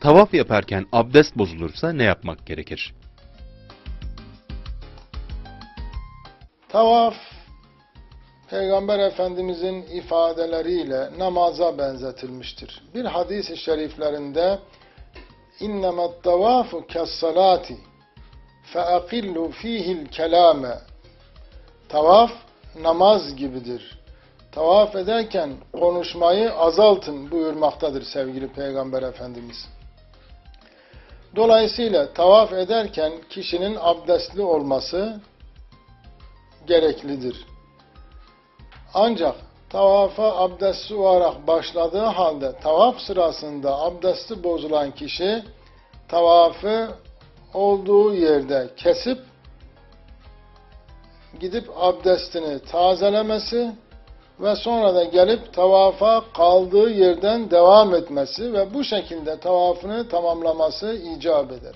Tavaf yaparken abdest bozulursa ne yapmak gerekir? Tavaf, Peygamber Efendimizin ifadeleriyle namaza benzetilmiştir. Bir hadis-i şeriflerinde اِنَّمَا التَّوَافُ كَالصَّلَاتِ فَاَقِلُّ ف۪يهِ الْكَلَامَ Tavaf namaz gibidir. Tavaf ederken konuşmayı azaltın buyurmaktadır sevgili Peygamber Efendimiz. Dolayısıyla tavaf ederken kişinin abdestli olması gereklidir. Ancak tavafa abdestsiz olarak başladığı halde tavaf sırasında abdesti bozulan kişi tavafı olduğu yerde kesip gidip abdestini tazelemesi ve sonra da gelip tavafa kaldığı yerden devam etmesi ve bu şekilde tavafını tamamlaması icap eder.